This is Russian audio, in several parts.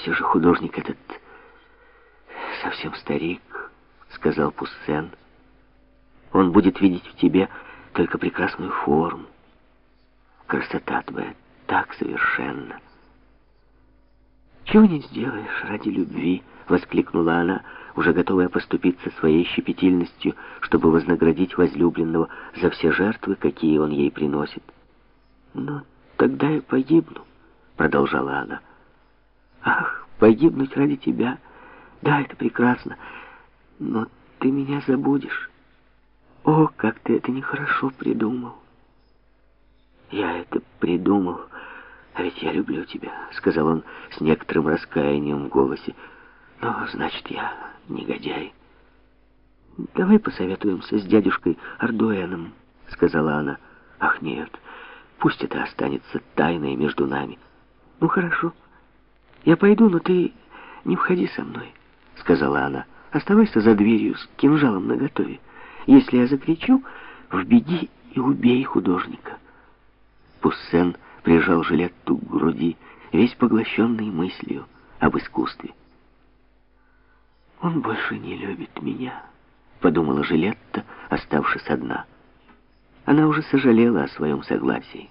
Все же художник этот совсем старик, сказал Пуссен. Он будет видеть в тебе только прекрасную форму. Красота твоя так совершенна. «Чего не сделаешь ради любви?» — воскликнула она, уже готовая поступиться своей щепетильностью, чтобы вознаградить возлюбленного за все жертвы, какие он ей приносит. «Но тогда я погибну», — продолжала она. «Ах, погибнуть ради тебя! Да, это прекрасно, но ты меня забудешь. О, как ты это нехорошо придумал!» «Я это придумал, а ведь я люблю тебя», — сказал он с некоторым раскаянием в голосе. «Но, значит, я негодяй». «Давай посоветуемся с дядюшкой Ардуэном», — сказала она. «Ах, нет, пусть это останется тайной между нами». «Ну, хорошо. Я пойду, но ты не входи со мной», — сказала она. «Оставайся за дверью с кинжалом наготове. Если я закричу, вбеги и убей художника». Пуссен прижал жилетту к груди, весь поглощенный мыслью об искусстве. «Он больше не любит меня», — подумала Жилетта, оставшись одна. Она уже сожалела о своем согласии.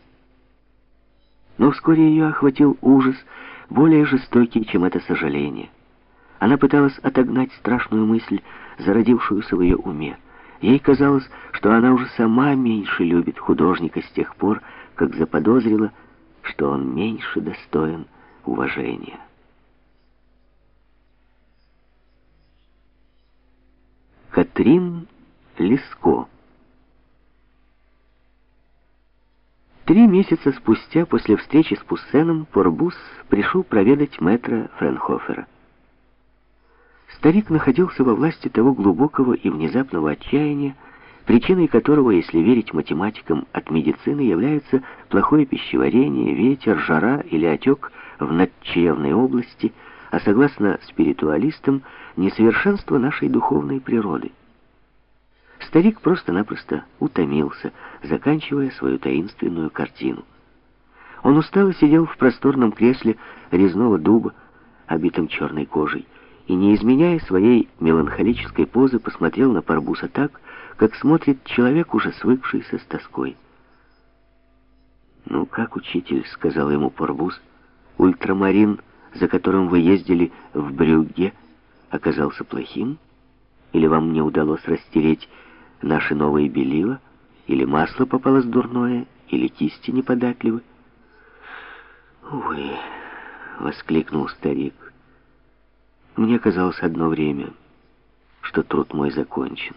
Но вскоре ее охватил ужас, более жестокий, чем это сожаление. Она пыталась отогнать страшную мысль, зародившуюся в ее уме. Ей казалось, что она уже сама меньше любит художника с тех пор, как заподозрила, что он меньше достоин уважения. Катрин Леско Три месяца спустя, после встречи с Пуссеном, Порбус пришел проведать мэтра Френхофера. Старик находился во власти того глубокого и внезапного отчаяния, причиной которого, если верить математикам от медицины, является плохое пищеварение, ветер, жара или отек в надчаевной области, а согласно спиритуалистам, несовершенство нашей духовной природы. Старик просто-напросто утомился, заканчивая свою таинственную картину. Он устало сидел в просторном кресле резного дуба, обитом черной кожей, и, не изменяя своей меланхолической позы, посмотрел на Парбуса так, как смотрит человек, уже свыкшийся с тоской. «Ну как, учитель?» — сказал ему Порбус. «Ультрамарин, за которым вы ездили в Брюгге, оказался плохим? Или вам не удалось растереть наши новые белила? Или масло попалось дурное? Или кисти неподатливы?» «Увы», — воскликнул старик. «Мне казалось одно время, что труд мой закончен»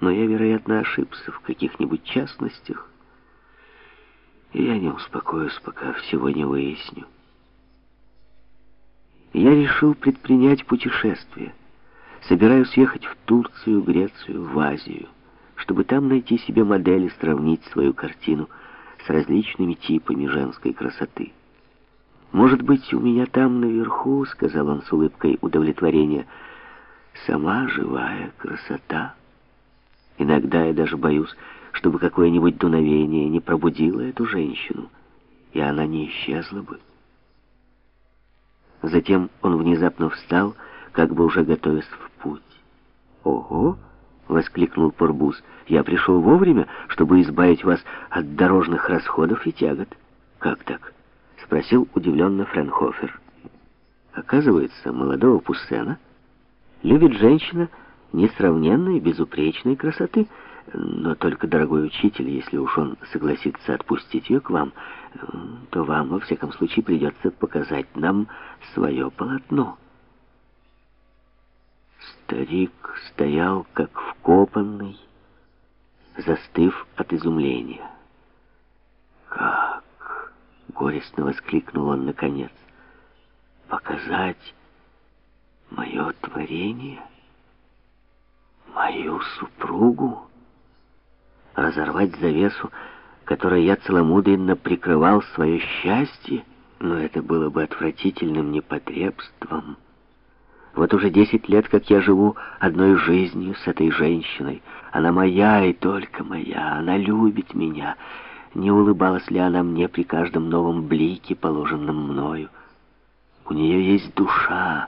но я, вероятно, ошибся в каких-нибудь частностях, и я не успокоюсь, пока всего не выясню. Я решил предпринять путешествие. Собираюсь ехать в Турцию, Грецию, в Азию, чтобы там найти себе модель и сравнить свою картину с различными типами женской красоты. «Может быть, у меня там наверху, — сказал он с улыбкой удовлетворения, — сама живая красота». Иногда я даже боюсь, чтобы какое-нибудь дуновение не пробудило эту женщину, и она не исчезла бы. Затем он внезапно встал, как бы уже готовясь. «Ого!» — воскликнул Порбус. «Я пришел вовремя, чтобы избавить вас от дорожных расходов и тягот». «Как так?» — спросил удивленно Френхофер. «Оказывается, молодого Пуссена любит женщина, несравненной, безупречной красоты. Но только, дорогой учитель, если уж он согласится отпустить ее к вам, то вам, во всяком случае, придется показать нам свое полотно. Старик стоял, как вкопанный, застыв от изумления. «Как?» — горестно воскликнул он наконец. «Показать мое творение?» мою супругу, разорвать завесу, которой я целомудренно прикрывал свое счастье, но это было бы отвратительным непотребством. Вот уже десять лет, как я живу одной жизнью с этой женщиной. Она моя и только моя, она любит меня. Не улыбалась ли она мне при каждом новом блике, положенном мною? У нее есть душа,